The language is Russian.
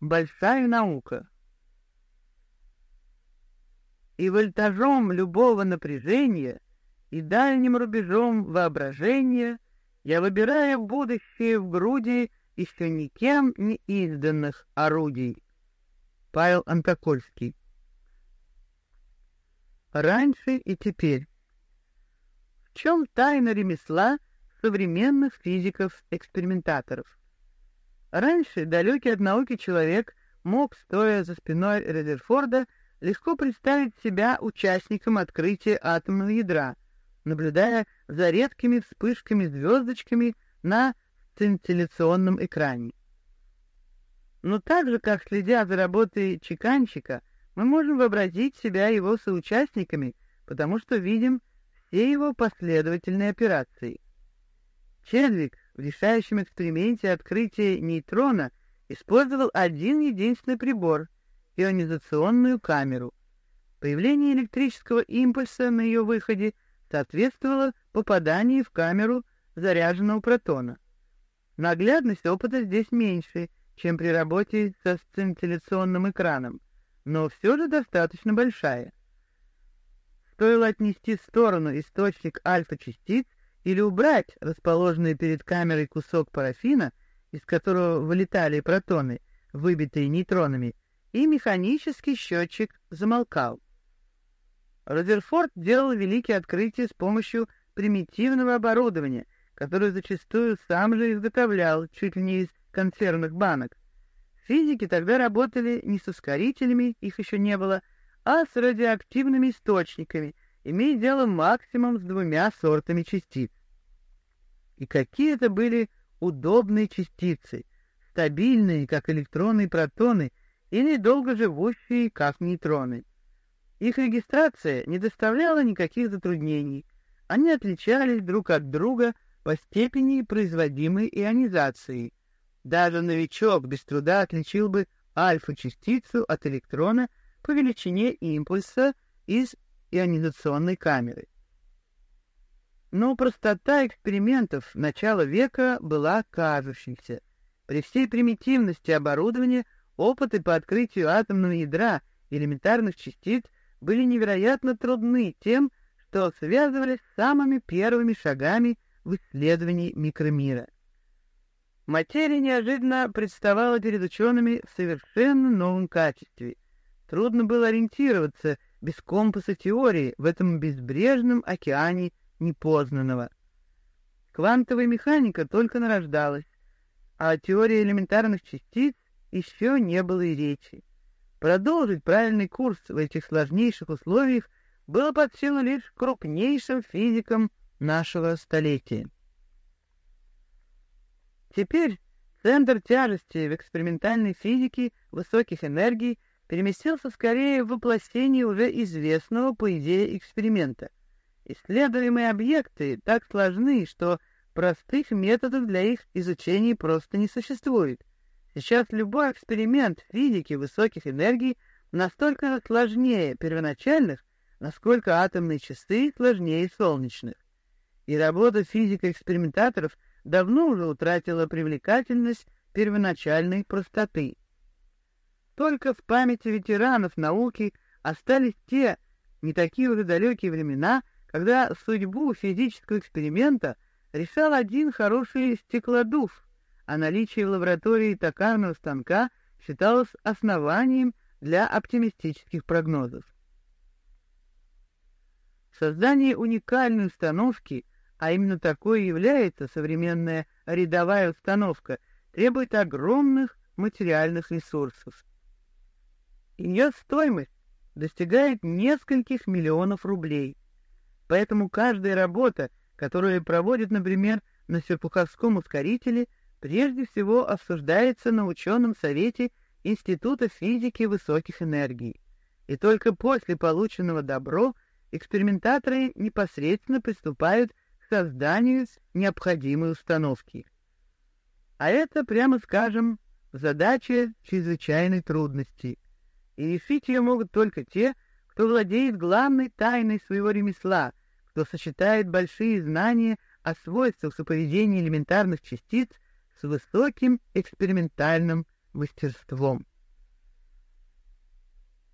большая наука. И вольтажом любого напряжения и дальним рубежом воображения я выбираю будущее в груди еще никем не изданных орудий. Павел Антокольский Раньше и теперь. В чем тайна ремесла современных физиков-экспериментаторов? Раньше далекий от науки человек мог, стоя за спиной Резерфорда, легко представить себя участником открытия атомного ядра, наблюдая за редкими вспышками-звездочками на сцинтилляционном экране. Но так же, как следя за работой чеканщика, мы можем вообразить себя его соучастниками, потому что видим все его последовательные операции. Чедвик в решающем эксперименте открытия нейтрона использовал один единственный прибор — ионизационную камеру. Появление электрического импульса на ее выходе соответствовало попаданию в камеру заряженного протона. Наглядность опыта здесь меньше, чем при работе со сцинтилляционным экраном, но все же достаточно большая. Стоило отнести в сторону источник альфа-частиц или убрать расположенный перед камерой кусок парафина, из которого вылетали протоны, выбитые нейтронами, и механический счетчик замолкал. Розерфорд делал великие открытия с помощью примитивного оборудования, которое зачастую сам же изготовлял, чуть ли не из консервных банок. Физики тогда работали не с ускорителями, их еще не было, а с радиоактивными источниками, имея дело максимум с двумя сортами частиц. И какие это были удобные частицы, стабильные, как электроны и протоны, или долгоживущие, как нейтроны. Их регистрация не доставляла никаких затруднений. Они отличались друг от друга по степени производимой ионизации. Даже новичок без труда отличил бы альфа-частицу от электрона по величине импульса из ионизационной камеры. Но простота экспериментов начала века была кажущейся. При всей примитивности оборудования опыты по открытию атомного ядра элементарных частиц были невероятно трудны тем, что связывались с самыми первыми шагами в исследовании микромира. Материя неожиданно представала перед учеными в совершенно новом качестве. Трудно было ориентироваться без компаса теории в этом безбрежном океане непознанного. Квантовая механика только нарождалась, а о теории элементарных частиц еще не было и речи. Продолжить правильный курс в этих сложнейших условиях было под силу лишь крупнейшим физикам нашего столетия. Теперь центр тяжести в экспериментальной физике высоких энергий переместился скорее в воплощение уже известного по идее эксперимента. Исследуемые объекты так сложны, что простых методов для их изучения просто не существует. Сейчас любой эксперимент физики высоких энергий настолько сложнее первоначальных, насколько атомные часы сложнее солнечных. И работа физико-экспериментаторов давно уже утратила привлекательность первоначальной простоты. Только в памяти ветеранов науки остались те, не такие уже далекие времена, когда судьбу физического эксперимента решал один хороший стеклодув, а наличие в лаборатории токарного станка считалось основанием для оптимистических прогнозов. Создание уникальной установки, а именно такой является современная рядовая установка, требует огромных материальных ресурсов. Ее стоимость достигает нескольких миллионов рублей. Поэтому каждая работа, которую проводит, например, на Серпуховском ускорителе, прежде всего обсуждается на ученом совете Института физики высоких энергий. И только после полученного добро экспериментаторы непосредственно приступают к созданию необходимой установки. А это, прямо скажем, задача чрезвычайной трудности. И решить ее могут только те, кто владеет главной тайной своего ремесла, кто сочетает большие знания о свойствах соповедения элементарных частиц с высоким экспериментальным мастерством.